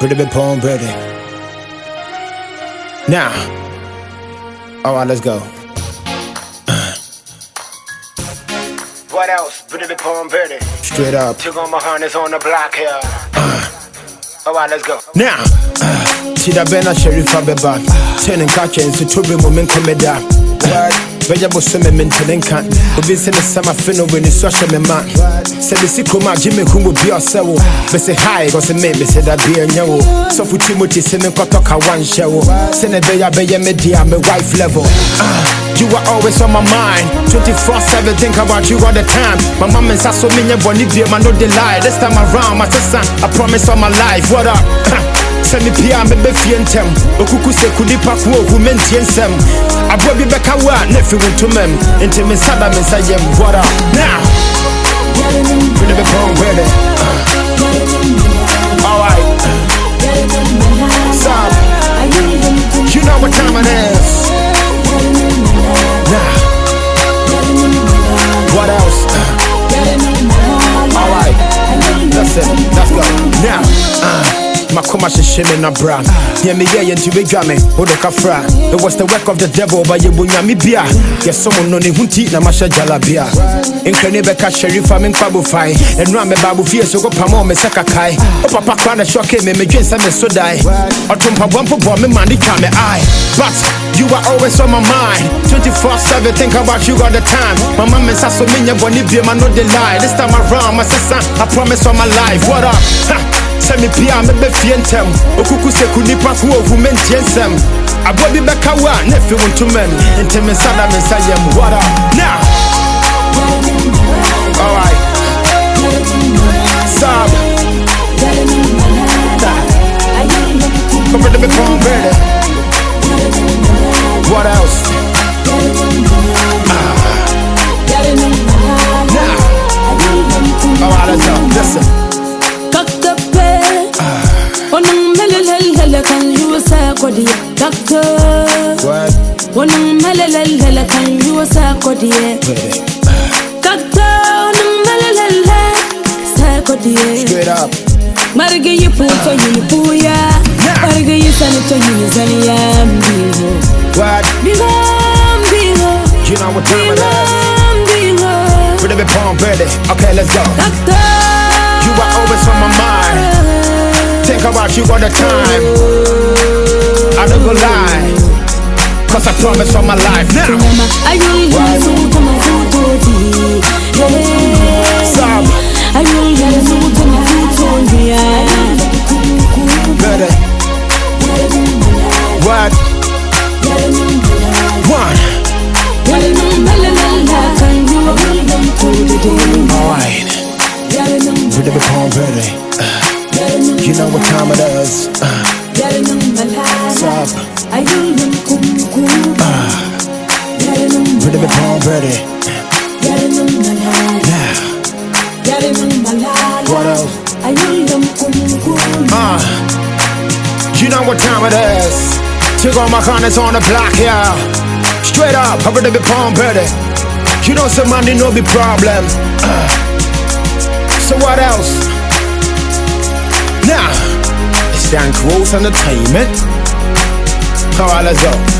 Pretty big palm ready. Now. Alright, let's go. What else? Pretty big palm ready. Straight up. Took on my harness on the block here. Alright, let's go. Now. Tida bena sherifa beba. Turning catching so to be woman comeda. bɛyɛ bosome mentene nka obi sɛ ne sɛm afe no w'ani so ahyɛ me ma sɛ bɛsi kurom a gye mehu mu bia ɔsɛ wo. Bɛsɛ hae kɔsɛ me mesɛ da bia nyɛ wo. Sɔfo timoti sɛ menkɔtɔ ka wanhyɛ wo. Sɛ ne bɛyɛ bɛyɛ me deɛ a me wife level. Ah, You are always on my mind. 24-7 think about you all the time. My mom and sasso me bɔne bie ma no de lie This time around my sister I promise all my life. What up? Sɛ mepia a mebɛfie ntɛm okuku sɛ ku nipa ko ohu mentie nsɛm aboa bi bɛka wo a na ɛfi wo ntoma m enti me nsa da me nsa what up? Now makoma hyehyɛ me na bra. Neɛ meyɛyɛ nti wɛdwa me wode kafra it was the work of the devil ba yɛbɔ nyame bia. Yɛsom no ne ho nti na mahyɛ gyalabea nkrani bɛka hyɛrifa me nkwa bofae ɛno a meba abofie so kɔpama ɔ me sɛ kakae wo papa kora na hyɔke me medwen sɛ me so dae ɔto mpaboa mpobɔ me ma ne twa me ae but you are always on my mind. 24-7 think about you all the time. Mama me nsa so menyɛ bɔne bie ma no de lie this time around my sister I promise all my life. What up! Sɛ mepia a mebɛfie ntɛm okuku sɛ ku nipa ko wo a na ɛfi wo ntoma m enti me nsa me nsa what up? Now alright. Sab. Come to me phone ready what else yusa Doctor hele kan yusa kodiye ready Doctor he sa kodiye straight up. Marge yi puto yi puya Marge yi sani to yi zani ya mbiho. What? Mbiho you know what time it Biho mbiho. Pretty big palm ready. Okay let's go. Doctor You are always on my mind. Think about you all the time. I go lie. Cause I promise all my life now. Ready? What? One. Alright. Pretty big palm ready. You know what time it is. Uh, you know what time it is. Took all my corners on the block, yeah. Straight up, I'm to be palm ready. You know some money no be problem. Uh, so what else? Now, it's Dan Close Entertainment. Alright, let's go.